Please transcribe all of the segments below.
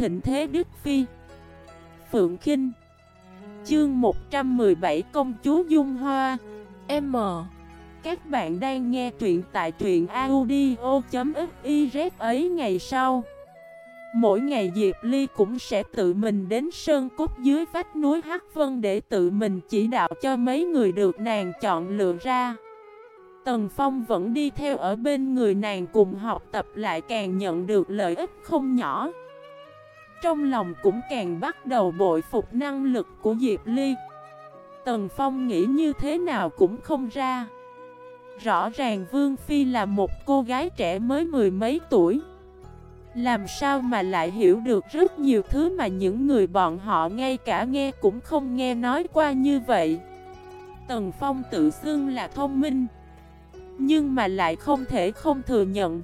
thịnh thế Đức Phi. Phượng Kinh. Chương 117 Công chúa Dung Hoa. M. Các bạn đang nghe truyện tại truyện audio.xyz ấy ngày sau. Mỗi ngày Diệp Ly cũng sẽ tự mình đến sơn cốt dưới vách núi Hắc Vân để tự mình chỉ đạo cho mấy người được nàng chọn lựa ra. Tần Phong vẫn đi theo ở bên người nàng cùng học tập lại càng nhận được lợi ích không nhỏ. Trong lòng cũng càng bắt đầu bội phục năng lực của Diệp Ly. Tần Phong nghĩ như thế nào cũng không ra. Rõ ràng Vương Phi là một cô gái trẻ mới mười mấy tuổi. Làm sao mà lại hiểu được rất nhiều thứ mà những người bọn họ ngay cả nghe cũng không nghe nói qua như vậy Tần Phong tự xưng là thông minh, Nhưng mà lại không thể không thừa nhận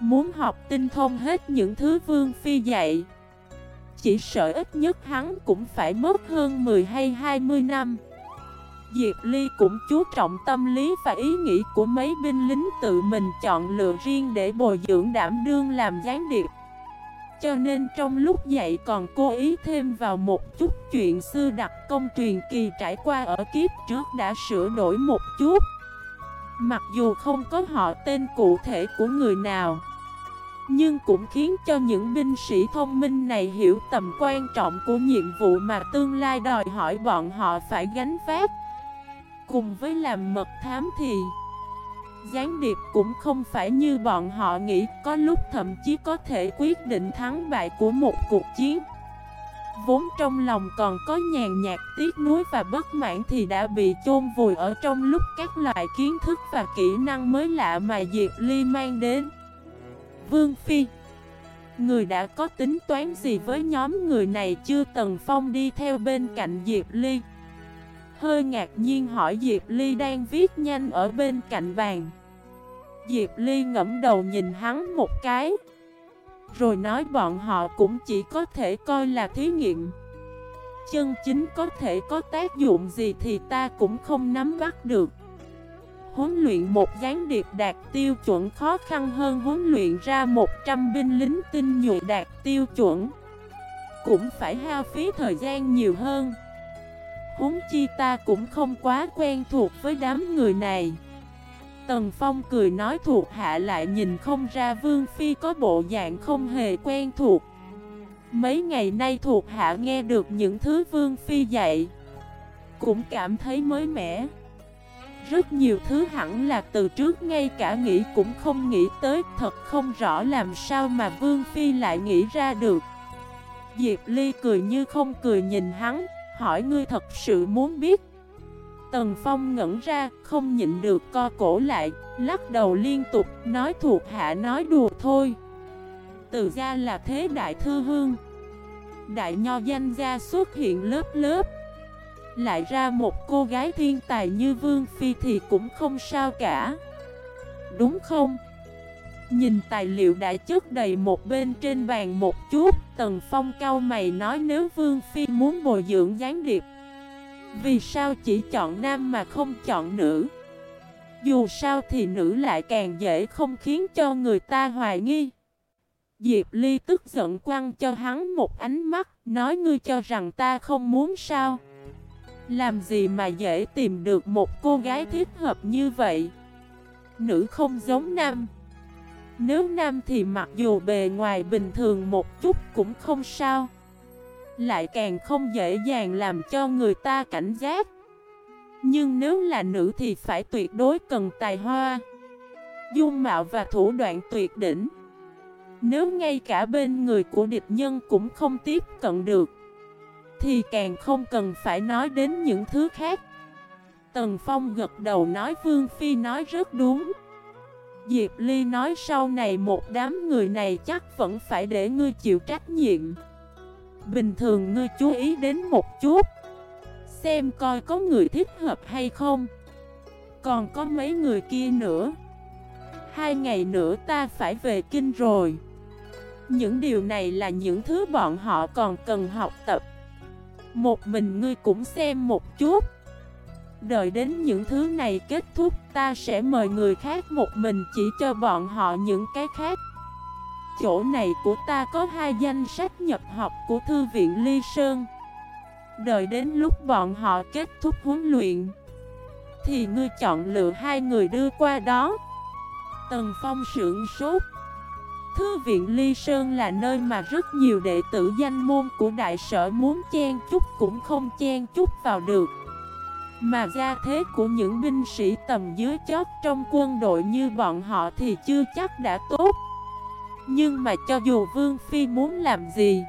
Muốn học tinh thông hết những thứ Vương Phi dạy chỉ sợ ít nhất hắn cũng phải mất hơn 10 hay 20 năm Diệp Ly cũng chú trọng tâm lý và ý nghĩ của mấy binh lính tự mình chọn lựa riêng để bồi dưỡng đảm đương làm gián điệp. Cho nên trong lúc dạy còn cố ý thêm vào một chút chuyện xưa đặc công truyền kỳ trải qua ở kiếp trước đã sửa đổi một chút. Mặc dù không có họ tên cụ thể của người nào nhưng cũng khiến cho những binh sĩ thông minh này hiểu tầm quan trọng của nhiệm vụ mà tương lai đòi hỏi bọn họ phải gánh vác. Cùng với làm mật thám thì, Gián điệp cũng không phải như bọn họ nghĩ. Có lúc thậm chí có thể quyết định thắng bại của một cuộc chiến. Vốn trong lòng còn có nhàn nhạt tiếc nuối và bất mãn thì đã bị chôn vùi ở trong lúc các loại kiến thức và kỹ năng mới lạ mà Diệp Ly mang đến. Vương Phi. Người đã có tính toán gì với nhóm người này chưa? Tần Phong đi theo bên cạnh Diệp Ly. Hơi ngạc nhiên hỏi Diệp Ly đang viết nhanh ở bên cạnh bàn. Diệp Ly ngẫm đầu nhìn hắn một cái. Rồi nói bọn họ cũng chỉ có thể coi là thí nghiệm. Chân chính có thể có tác dụng gì thì ta cũng không nắm bắt được. Huấn luyện một gián điệp đạt tiêu chuẩn khó khăn hơn huấn luyện ra 100 binh lính tinh nhuệ đạt tiêu chuẩn. Cũng phải hao phí thời gian nhiều hơn. Huống chi ta cũng không quá quen thuộc với đám người này. Tần Phong cười nói thuộc hạ lại nhìn không ra Vương Phi có bộ dạng không hề quen thuộc. Mấy ngày nay thuộc hạ nghe được những thứ Vương Phi dạy, Cũng cảm thấy mới mẻ. Rất nhiều thứ hẳn là từ trước ngay cả nghĩ cũng không nghĩ tới Thật không rõ làm sao mà Vương Phi lại nghĩ ra được Diệp Ly cười như không cười nhìn hắn Hỏi ngươi thật sự muốn biết Tần Phong ngẩn ra, không nhịn được co cổ lại, lắc đầu liên tục, nói thuộc hạ nói đùa thôi. Từ ra là thế đại thư hương. Đại nho danh gia xuất hiện lớp lớp. Lại ra một cô gái thiên tài như Vương Phi thì cũng không sao cả. Đúng không? Nhìn tài liệu đã chất đầy một bên trên bàn một chút, Tần Phong cao mày nói nếu Vương Phi muốn bồi dưỡng gián điệp Vì sao chỉ chọn nam mà không chọn nữ Dù sao thì nữ lại càng dễ không khiến cho người ta hoài nghi Diệp Ly tức giận quăng cho hắn một ánh mắt, Nói ngươi cho rằng ta không muốn sao làm gì mà dễ tìm được một cô gái thích hợp như vậy? Nữ không giống nam. Nếu nam thì mặc dù bề ngoài bình thường một chút cũng không sao. Lại càng không dễ dàng làm cho người ta cảnh giác. Nhưng nếu là nữ thì phải tuyệt đối cần tài hoa, Dung mạo và thủ đoạn tuyệt đỉnh. Nếu ngay cả bên người của địch nhân cũng không tiếp cận được. Thì càng không cần phải nói đến những thứ khác. Tần Phong gật đầu nói Vương Phi nói rất đúng. Diệp Ly nói sau này một đám người này chắc vẫn phải để ngươi chịu trách nhiệm. Bình thường ngươi chú ý đến một chút, Xem coi có người thích hợp hay không. Còn có mấy người kia nữa. Hai ngày nữa ta phải về kinh rồi. Những điều này là những thứ bọn họ còn cần học tập. Một mình ngươi cũng xem một chút. Đợi đến những thứ này kết thúc, ta sẽ mời người khác một mình chỉ cho bọn họ những cái khác. Chỗ này của ta có hai danh sách nhập học của Thư viện Ly Sơn. Đợi đến lúc bọn họ kết thúc huấn luyện, Thì ngươi chọn lựa hai người đưa qua đó. Tần Phong sưởng sốt. Thư viện Ly Sơn là nơi mà rất nhiều đệ tử danh môn của đại sở muốn chen chút cũng không chen chút vào được. Mà gia thế của những binh sĩ tầm dưới chót trong quân đội như bọn họ thì chưa chắc đã tốt. Nhưng mà cho dù Vương Phi muốn làm gì,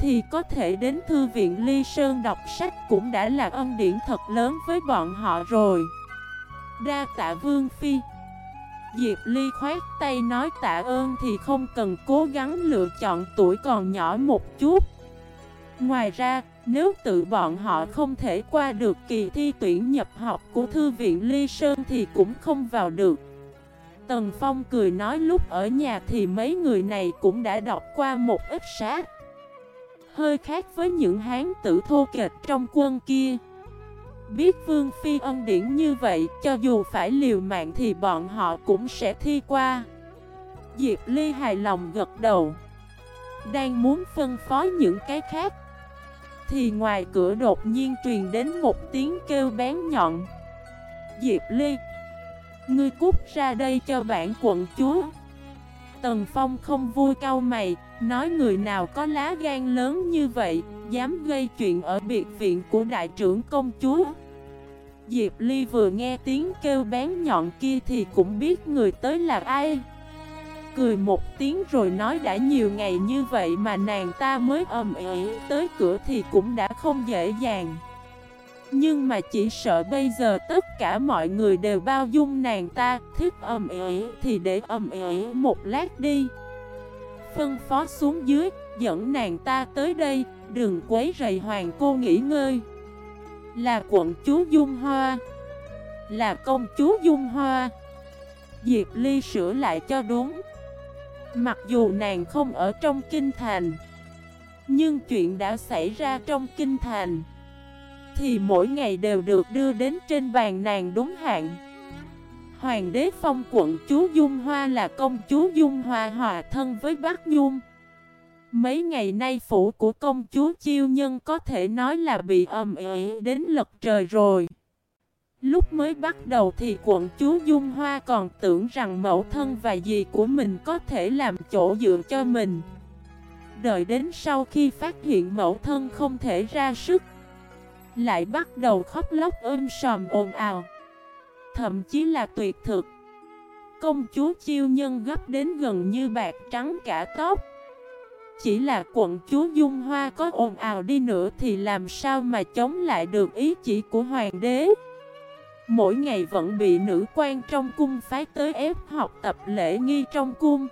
Thì có thể đến Thư viện Ly Sơn đọc sách cũng đã là ân điển thật lớn với bọn họ rồi. Đa tạ Vương Phi. Diệp Ly khoát tay nói tạ ơn thì không cần cố gắng lựa chọn tuổi còn nhỏ một chút. Ngoài ra, nếu tự bọn họ không thể qua được kỳ thi tuyển nhập học của Thư viện Ly Sơn thì cũng không vào được. Tần Phong cười nói lúc ở nhà thì mấy người này cũng đã đọc qua một ít sát Hơi khác với những hán tử thô kệch trong quân kia. Biết Vương Phi ân điển như vậy, cho dù phải liều mạng thì bọn họ cũng sẽ thi qua. Diệp Ly hài lòng gật đầu. Đang muốn phân phó những cái khác. Thì ngoài cửa đột nhiên truyền đến một tiếng kêu bén nhọn. Diệp Ly, ngươi cút ra đây cho bản quận chúa. Tần Phong không vui cau mày, nói người nào có lá gan lớn như vậy, dám gây chuyện ở biệt viện của đại trưởng công chúa. Diệp Ly vừa nghe tiếng kêu bán nhọn kia thì cũng biết người tới là ai. Cười một tiếng rồi nói đã nhiều ngày như vậy mà nàng ta mới ầm ĩ tới cửa thì cũng đã không dễ dàng. Nhưng mà chỉ sợ bây giờ tất cả mọi người đều bao dung nàng ta, thích ầm ĩ thì để ầm ĩ một lát đi. Phân phó xuống dưới, dẫn nàng ta tới đây, đừng quấy rầy hoàng cô nghỉ ngơi. Là quận chúa Dung Hoa. Là công chúa Dung Hoa. Diệp Ly sửa lại cho đúng. Mặc dù nàng không ở trong kinh thành, Nhưng chuyện đã xảy ra trong kinh thành, Thì mỗi ngày đều được đưa đến trên bàn nàng đúng hạn. Hoàng đế phong quận chúa Dung Hoa là công chúa Dung Hoa hòa thân với Bác Nhung. Mấy ngày nay phủ của công chúa Chiêu Nhân có thể nói là bị ầm ĩ đến lật trời rồi. Lúc mới bắt đầu thì quận chúa Dung Hoa còn tưởng rằng mẫu thân và dì của mình có thể làm chỗ dựa cho mình. Đợi đến sau khi phát hiện mẫu thân không thể ra sức, lại bắt đầu khóc lóc ôm sòm ồn ào. Thậm chí là tuyệt thực. Công chúa Chiêu Nhân gấp đến gần như bạc trắng cả tóc. Chỉ là quận chúa Dung Hoa có ồn ào đi nữa thì làm sao mà chống lại được ý chỉ của hoàng đế? Mỗi ngày vẫn bị nữ quan trong cung phái tới ép học tập lễ nghi trong cung.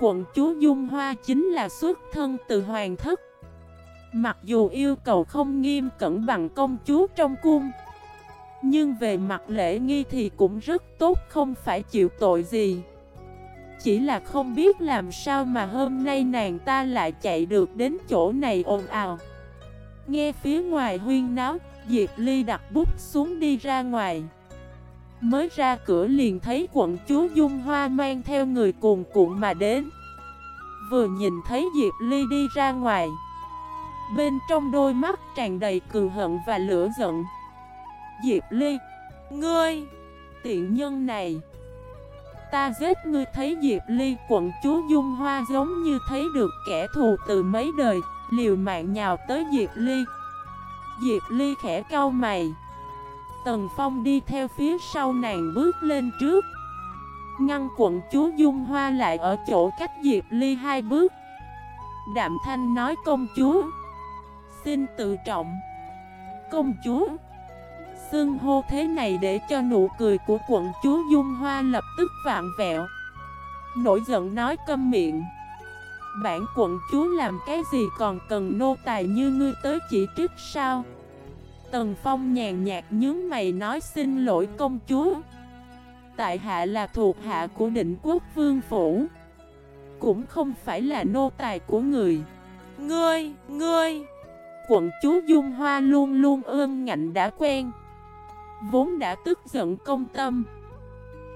Quận chúa Dung Hoa chính là xuất thân từ hoàng thất. Mặc dù yêu cầu không nghiêm cẩn bằng công chúa trong cung, Nhưng về mặt lễ nghi thì cũng rất tốt, không phải chịu tội gì chỉ là không biết làm sao mà hôm nay nàng ta lại chạy được đến chỗ này ồn ào. Nghe phía ngoài huyên náo, Diệp Ly đặt bút xuống đi ra ngoài. Mới ra cửa liền thấy quận chúa Dung Hoa mang theo người cuồn cuộn mà đến. Vừa nhìn thấy Diệp Ly đi ra ngoài, Bên trong đôi mắt tràn đầy cường hận và lửa giận. Diệp Ly, Ngươi, Tiện nhân này Ta giết ngươi thấy Diệp Ly quận chúa Dung Hoa giống như thấy được kẻ thù từ mấy đời, Liều mạng nhào tới Diệp Ly. Diệp Ly khẽ cau mày. Tần Phong đi theo phía sau nàng bước lên trước. Ngăn quận chúa Dung Hoa lại ở chỗ cách Diệp Ly hai bước. Đạm Thanh nói, công chúa, Xin tự trọng. Công chúa Xưng hô thế này để cho nụ cười của quận chúa Dung Hoa lập tức vạn vẹo. Nổi giận nói câm miệng. Bản quận chúa làm cái gì còn cần nô tài như ngươi tới chỉ trích sao? Tần Phong nhàn nhạt nhướng mày nói xin lỗi công chúa. Tại hạ là thuộc hạ của định quốc vương phủ. Cũng không phải là nô tài của người. Ngươi, ngươi! Quận chúa Dung Hoa luôn luôn ương ngạnh đã quen. Vốn đã tức giận công tâm.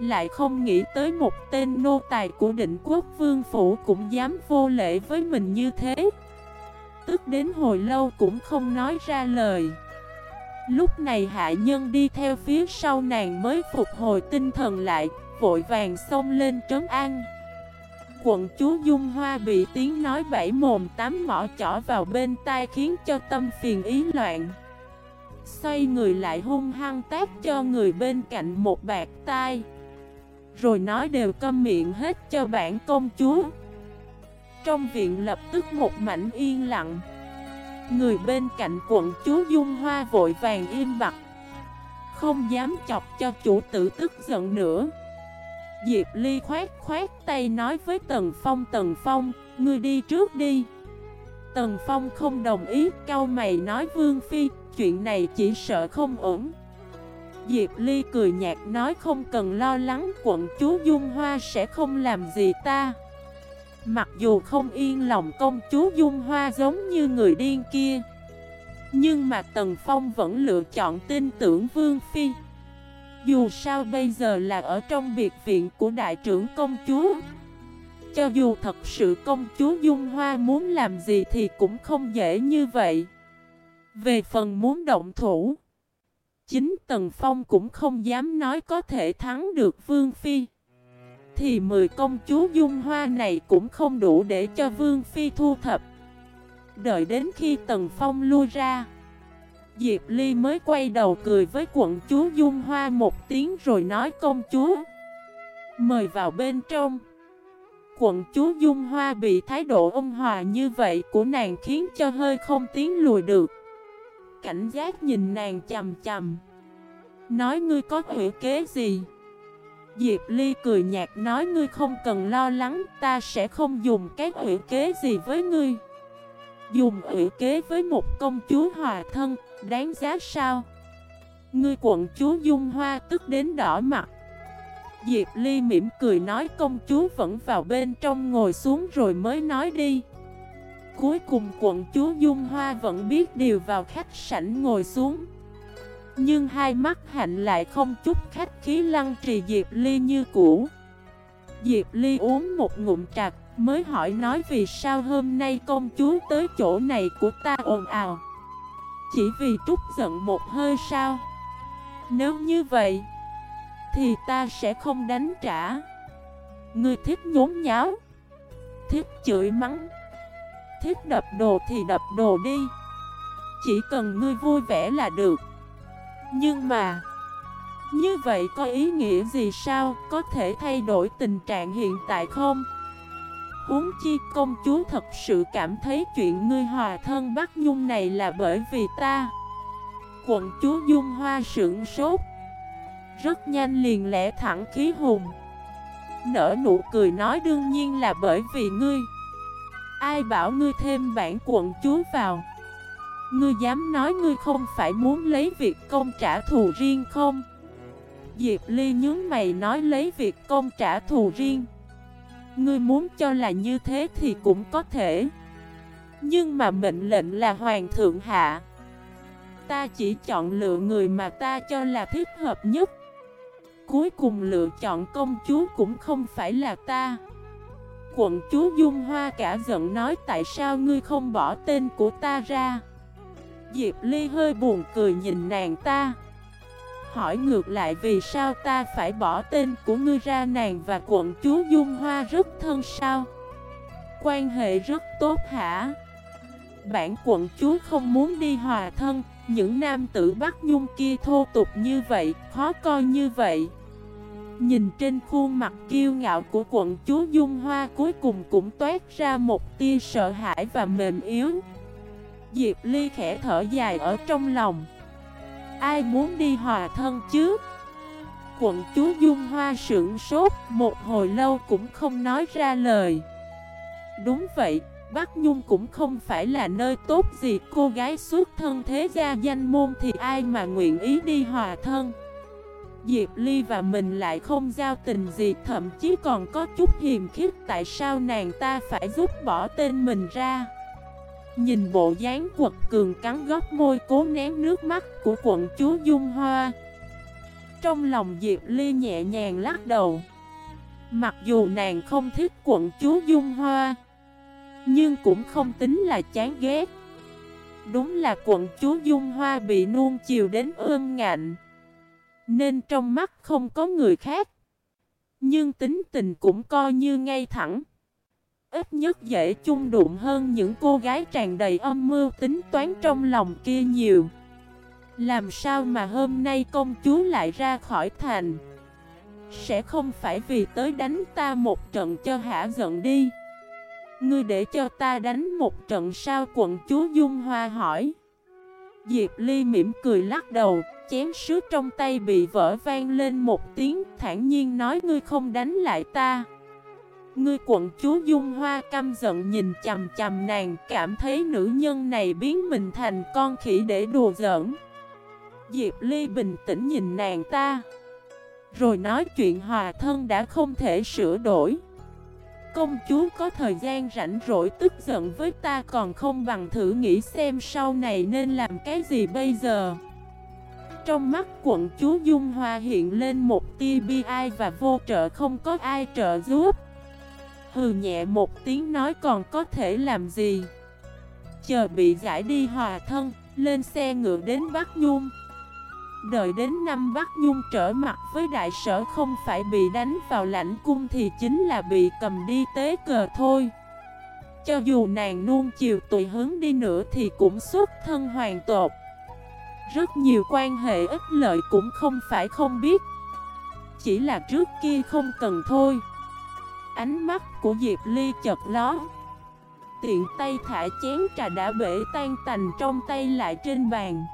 Lại không nghĩ tới một tên nô tài của định quốc vương phủ cũng dám vô lễ với mình như thế. Tức đến hồi lâu cũng không nói ra lời. Lúc này hạ nhân đi theo phía sau nàng mới phục hồi tinh thần lại, Vội vàng xông lên trấn an. Quận chúa Dung Hoa bị tiếng nói bảy mồm tám mỏ chỏ vào bên tai khiến cho tâm phiền ý loạn. Xoay người lại hung hăng tác cho người bên cạnh một bạc tai. Rồi nói đều câm miệng hết cho bản công chúa. Trong viện lập tức một mảnh yên lặng. Người bên cạnh quận chúa Dung Hoa vội vàng im bặt. Không dám chọc cho chủ tử tức giận nữa. Diệp Ly khoát khoát tay nói với Tần Phong Tần Phong, ngươi đi trước đi. Tần Phong không đồng ý, cao mày nói Vương Phi, chuyện này chỉ sợ không ổn. Diệp Ly cười nhạt nói không cần lo lắng, quận chúa Dung Hoa sẽ không làm gì ta. Mặc dù không yên lòng công chúa Dung Hoa giống như người điên kia, Nhưng mà Tần Phong vẫn lựa chọn tin tưởng Vương Phi. Dù sao bây giờ là ở trong biệt viện của đại trưởng công chúa, Cho dù thật sự công chúa Dung Hoa muốn làm gì thì cũng không dễ như vậy. Về phần muốn động thủ, Chính Tần Phong cũng không dám nói có thể thắng được Vương Phi. Thì 10 công chúa dung hoa này cũng không đủ để cho Vương Phi thu thập. Đợi đến khi Tần Phong lui ra, Diệp Ly mới quay đầu cười với quận chúa Dung Hoa một tiếng rồi nói công chúa, Mời vào bên trong. Quận chúa Dung Hoa bị thái độ ôn hòa như vậy của nàng khiến cho hơi không tiến lùi được. Cảnh giác nhìn nàng chầm chầm Nói ngươi có hữu kế gì? Diệp Ly cười nhạt nói ngươi không cần lo lắng, Ta sẽ không dùng cái hữu kế gì với ngươi. Dùng hữu kế với một công chúa hòa thân, Đáng giá sao? Ngươi quận chúa Dung Hoa tức đến đỏ mặt. Diệp Ly mỉm cười nói công chúa vẫn vào bên trong ngồi xuống rồi mới nói đi. Cuối cùng quận chúa Dung Hoa vẫn biết điều vào khách sảnh ngồi xuống. Nhưng hai mắt hạnh lại không chút khách khí lăng trì Diệp Ly như cũ. Diệp Ly uống một ngụm trà, Mới hỏi nói vì sao hôm nay công chúa tới chỗ này của ta ồn ào. Chỉ vì trúc giận một hơi sao? Nếu như vậy, Thì ta sẽ không đánh trả. Người thích nhốn nháo, Thích chửi mắng. Thích đập đồ thì đập đồ đi. Chỉ cần ngươi vui vẻ là được. Nhưng mà, Như vậy có ý nghĩa gì sao? Có thể thay đổi tình trạng hiện tại không? Huống chi công chúa thật sự cảm thấy chuyện ngươi hòa thân bắt Nhung này là bởi vì ta. Quận chúa Dung Hoa sưởng sốt. Rất nhanh liền lẽ thẳng khí hùng. Nở nụ cười nói đương nhiên là bởi vì ngươi. Ai bảo ngươi thêm bản quận chúa vào? Ngươi dám nói ngươi không phải muốn lấy việc công trả thù riêng không? Diệp Ly nhướng mày nói lấy việc công trả thù riêng. Ngươi muốn cho là như thế thì cũng có thể. Nhưng mà mệnh lệnh là hoàng thượng hạ. Ta chỉ chọn lựa người mà ta cho là thích hợp nhất. Cuối cùng lựa chọn công chúa cũng không phải là ta. Quận chúa Dung Hoa cả giận nói, tại sao ngươi không bỏ tên của ta ra? Diệp Ly hơi buồn cười nhìn nàng ta. Hỏi ngược lại, vì sao ta phải bỏ tên của ngươi ra nàng và quận chúa Dung Hoa rất thân sao? Quan hệ rất tốt hả? Bản quận chúa không muốn đi hòa thân, Những nam tử Bắc Nhung kia thô tục như vậy, Khó coi như vậy. Nhìn trên khuôn mặt kiêu ngạo của quận chúa Dung Hoa Cuối cùng cũng toát ra một tia sợ hãi và mềm yếu. Diệp Ly khẽ thở dài ở trong lòng. Ai muốn đi hòa thân chứ? Quận chúa Dung Hoa sững sốt Một hồi lâu cũng không nói ra lời. Đúng vậy, Bắc Nhung cũng không phải là nơi tốt gì. Cô gái xuất thân thế gia danh môn Thì ai mà nguyện ý đi hòa thân? Diệp Ly và mình lại không giao tình gì, Thậm chí còn có chút hiềm khích Tại sao nàng ta phải giúp bỏ tên mình ra. Nhìn bộ dáng quật cường cắn góc môi cố nén nước mắt của quận chúa Dung Hoa. Trong lòng Diệp Ly nhẹ nhàng lắc đầu. Mặc dù nàng không thích quận chúa Dung Hoa, Nhưng cũng không tính là chán ghét. Đúng là quận chúa Dung Hoa bị nuông chiều đến ương ngạnh. Nên trong mắt không có người khác. Nhưng tính tình cũng coi như ngay thẳng. Ít nhất dễ chung đụng hơn những cô gái tràn đầy âm mưu tính toán trong lòng kia nhiều. Làm sao mà hôm nay công chúa lại ra khỏi thành? Sẽ không phải vì tới đánh ta một trận cho hả giận đi. Ngươi để cho ta đánh một trận sao? Quận chúa Dung Hoa hỏi. Diệp Ly mỉm cười lắc đầu, Chén sứ trong tay bị vỡ vang lên một tiếng, thản nhiên nói, ngươi không đánh lại ta. Ngươi quận chúa Dung Hoa căm giận nhìn chầm chầm nàng, Cảm thấy nữ nhân này biến mình thành con khỉ để đùa giỡn. Diệp Ly bình tĩnh nhìn nàng ta. Rồi nói, chuyện hòa thân đã không thể sửa đổi. Công chúa có thời gian rảnh rỗi tức giận với ta còn không bằng thử nghĩ xem sau này nên làm cái gì bây giờ. Trong mắt quận chúa Dung Hoa hiện lên một tia bi ai và vô trợ không có ai trợ giúp. Hừ nhẹ một tiếng nói còn có thể làm gì? Chờ bị giải đi hòa thân, Lên xe ngựa đến Bắc Nhung. Đợi đến năm Bắc Nhung trở mặt với đại sở không phải bị đánh vào lãnh cung thì chính là bị cầm đi tế cờ thôi. Cho dù nàng nuông chiều tùy hướng đi nữa thì cũng xuất thân hoàng tột Rất nhiều quan hệ ích lợi cũng không phải không biết. Chỉ là trước kia không cần thôi. Ánh mắt của Diệp Ly chật ló. Tiện tay thả chén trà đã bể tan tành trong tay lại trên bàn.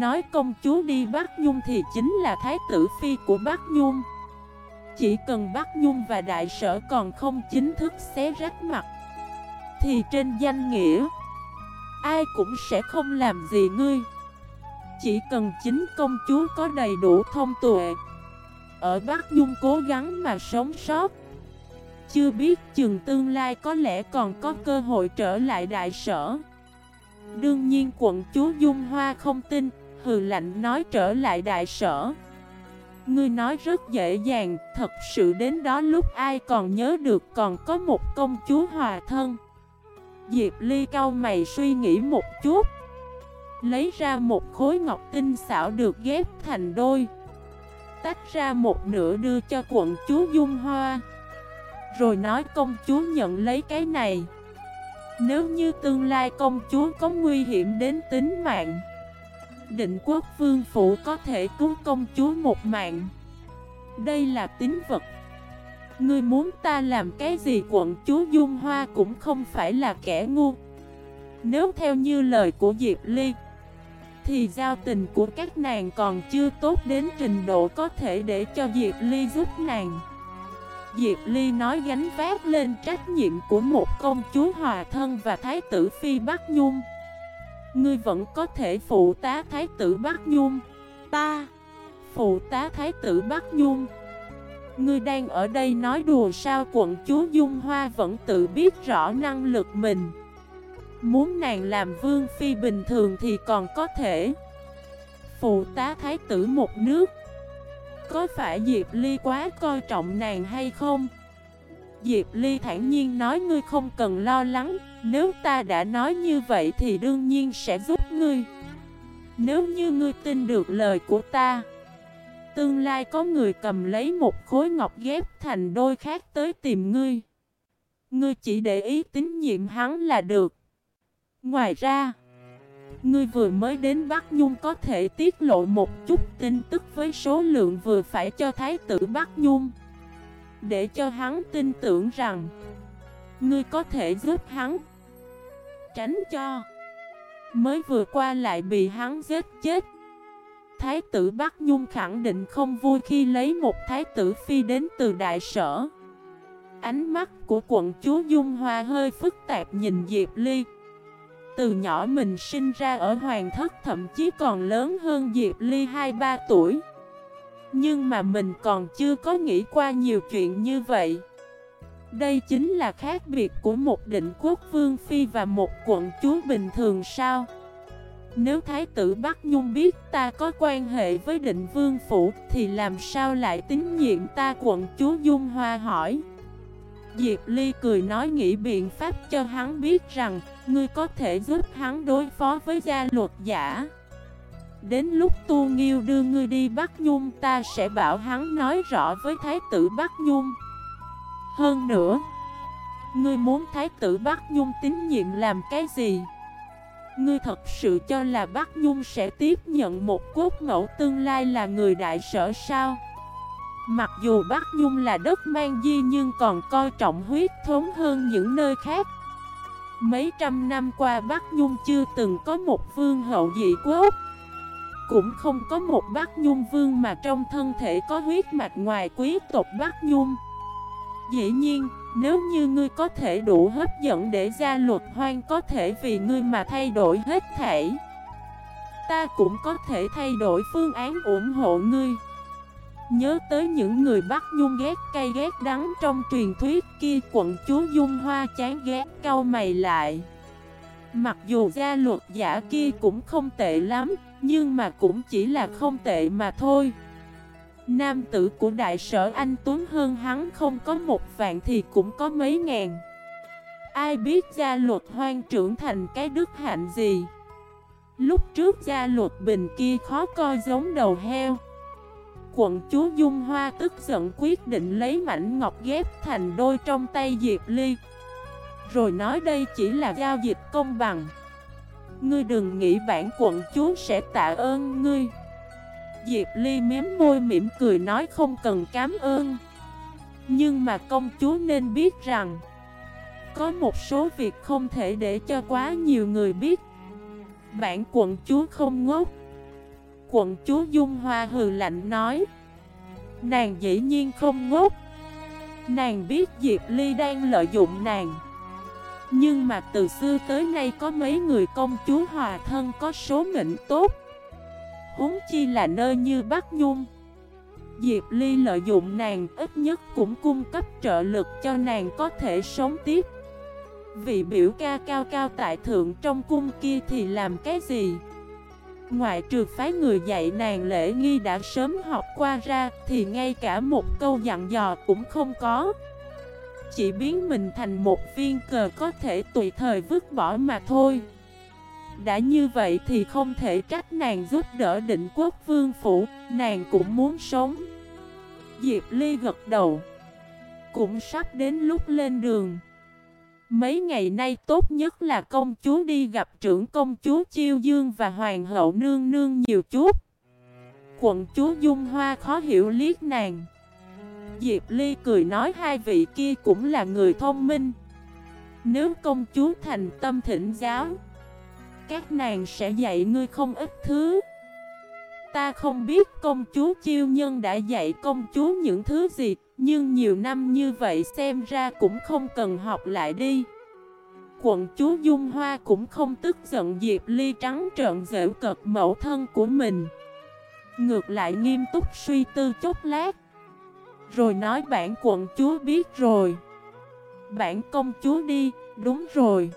Nói công chúa đi Bắc Nhung thì chính là thái tử phi của Bắc Nhung. Chỉ cần Bắc Nhung và đại sở còn không chính thức xé rách mặt, Thì trên danh nghĩa, Ai cũng sẽ không làm gì ngươi. Chỉ cần chính công chúa có đầy đủ thông tuệ, Ở Bắc Nhung cố gắng mà sống sót. Chưa biết chừng tương lai có lẽ còn có cơ hội trở lại đại sở. Đương nhiên quận chúa Dung Hoa không tin. Hừ lạnh nói trở lại đại sở. Ngươi nói rất dễ dàng, Thật sự đến đó lúc ai còn nhớ được còn có một công chúa hòa thân. Diệp Ly cau mày suy nghĩ một chút, Lấy ra một khối ngọc tinh xảo được ghép thành đôi, Tách ra một nửa đưa cho quận chúa Dung Hoa. Rồi nói công chúa nhận lấy cái này. Nếu như tương lai công chúa có nguy hiểm đến tính mạng Định quốc vương phủ có thể cứu công chúa một mạng. Đây là tín vật. Ngươi muốn ta làm cái gì quận chúa Dung Hoa cũng không phải là kẻ ngu. Nếu theo như lời của Diệp Ly, Thì giao tình của các nàng còn chưa tốt đến trình độ có thể để cho Diệp Ly giúp nàng. Diệp Ly nói gánh vác lên trách nhiệm của một công chúa hòa thân và thái tử Phi Bắc Nhung. Ngươi vẫn có thể phụ tá thái tử Bắc Nhung. Ta, Phụ tá thái tử Bắc Nhung. Ngươi đang ở đây nói đùa sao quận chúa Dung Hoa vẫn tự biết rõ năng lực mình. Muốn nàng làm vương phi bình thường thì còn có thể. Phụ tá thái tử một nước. Có phải Diệp Ly quá coi trọng nàng hay không? Diệp Ly thản nhiên nói ngươi không cần lo lắng. Nếu ta đã nói như vậy thì đương nhiên sẽ giúp ngươi. Nếu như ngươi tin được lời của ta, Tương lai có người cầm lấy một khối ngọc ghép thành đôi khác tới tìm ngươi. Ngươi chỉ để ý tín nhiệm hắn là được. Ngoài ra, Ngươi vừa mới đến Bắc Nhung có thể tiết lộ một chút tin tức với số lượng vừa phải cho Thái tử Bắc Nhung. Để cho hắn tin tưởng rằng, Ngươi có thể giúp hắn. Tránh cho. Mới vừa qua lại bị hắn giết chết. Thái tử Bắc Nhung khẳng định không vui khi lấy một thái tử phi đến từ đại sở. Ánh mắt của quận chúa Dung Hoa hơi phức tạp nhìn Diệp Ly. Từ nhỏ mình sinh ra ở hoàng thất thậm chí còn lớn hơn Diệp Ly 2-3 tuổi. Nhưng mà mình còn chưa có nghĩ qua nhiều chuyện như vậy. Đây chính là khác biệt của một định quốc vương phi và một quận chúa bình thường sao? Nếu Thái tử Bắc Nhung biết ta có quan hệ với định vương phủ Thì làm sao lại tín nhiệm ta? Quận chúa Dung Hoa hỏi. Diệp Ly cười nói nghĩ biện pháp cho hắn biết rằng, Ngươi có thể giúp hắn đối phó với gia luật giả. Đến lúc Tu Nghiêu đưa ngươi đi Bắc Nhung, Ta sẽ bảo hắn nói rõ với Thái tử Bắc Nhung. Hơn nữa, Ngươi muốn Thái tử Bắc Nhung tín nhiệm làm cái gì? Ngươi thật sự cho là Bắc Nhung sẽ tiếp nhận một cốt mẫu tương lai là người đại sở sao? Mặc dù Bắc Nhung là đất mang di nhưng còn coi trọng huyết thống hơn những nơi khác Mấy trăm năm qua Bắc Nhung chưa từng có một vương hậu dị quốc Cũng không có một Bắc Nhung vương mà trong thân thể có huyết mạch ngoài quý tộc Bắc Nhung Dĩ nhiên, nếu như ngươi có thể đủ hấp dẫn để gia luật hoang có thể vì ngươi mà thay đổi hết thể Ta cũng có thể thay đổi phương án ủng hộ ngươi. Nhớ tới những người bắt nhung ghét cay ghét đắng trong truyền thuyết kia quận chúa Dung Hoa chán ghét cau mày lại. Mặc dù gia luật giả kia cũng không tệ lắm Nhưng mà cũng chỉ là không tệ mà thôi. Nam tử của đại sở anh Tuấn hơn hắn không có một vạn thì cũng có mấy ngàn. Ai biết gia luật hoang trưởng thành cái đức hạnh gì? Lúc trước gia luật bình kia khó coi giống đầu heo. Quận chúa Dung Hoa tức giận quyết định lấy mảnh ngọc ghép thành đôi trong tay Diệp Ly. Rồi nói đây chỉ là giao dịch công bằng. Ngươi đừng nghĩ bản quận chúa sẽ tạ ơn ngươi. Diệp Ly mém môi mỉm cười nói không cần cảm ơn. Nhưng mà công chúa nên biết rằng, Có một số việc không thể để cho quá nhiều người biết. Bản quận chúa không ngốc. Quận chúa Dung Hoa hừ lạnh nói, Nàng dĩ nhiên không ngốc. Nàng biết Diệp Ly đang lợi dụng nàng. Nhưng mà từ xưa tới nay có mấy người công chúa hòa thân có số mệnh tốt huống chi là nơi như Bắc Nhung. Diệp Ly lợi dụng nàng ít nhất cũng cung cấp trợ lực cho nàng có thể sống tiếp. Vị biểu ca cao cao tại thượng trong cung kia thì làm cái gì? Ngoại trừ phái người dạy nàng lễ nghi đã sớm học qua ra Thì ngay cả một câu dặn dò cũng không có. Chỉ biến mình thành một viên cờ có thể tùy thời vứt bỏ mà thôi đã như vậy thì không thể trách nàng giúp đỡ định quốc vương phủ, nàng cũng muốn sống. Diệp Ly gật đầu. Cũng sắp đến lúc lên đường. Mấy ngày nay tốt nhất là công chúa đi gặp trưởng công chúa Chiêu Dương và Hoàng hậu nương nương nhiều chút. Quận chúa Dung Hoa khó hiểu liếc nàng. Diệp Ly cười nói hai vị kia cũng là người thông minh. Nếu công chúa thành tâm thỉnh giáo các nàng sẽ dạy ngươi không ít thứ. Ta không biết công chúa chiêu nhân đã dạy công chúa những thứ gì Nhưng nhiều năm như vậy xem ra cũng không cần học lại đi. Quận chúa Dung Hoa cũng không tức giận Diệp Ly trắng trợn dễu cợt mẫu thân của mình. Ngược lại nghiêm túc suy tư chốc lát. Rồi nói bản quận chúa biết rồi. Bản công chúa đi, đúng rồi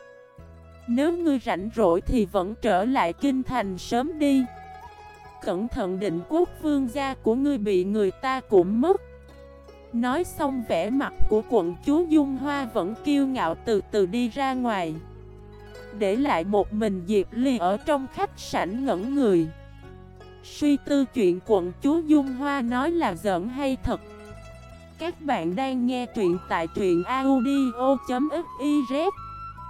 nếu ngươi rảnh rỗi thì vẫn trở lại kinh thành sớm đi. Cẩn thận định quốc vương gia của ngươi bị người ta cũng mất. Nói xong vẻ mặt của quận chúa Dung Hoa vẫn kiêu ngạo từ từ đi ra ngoài. Để lại một mình Diệp Ly ở trong khách sảnh ngẩn người. Suy tư chuyện quận chúa Dung Hoa nói là giỡn hay thật? Các bạn đang nghe truyện tại truyện audio.fif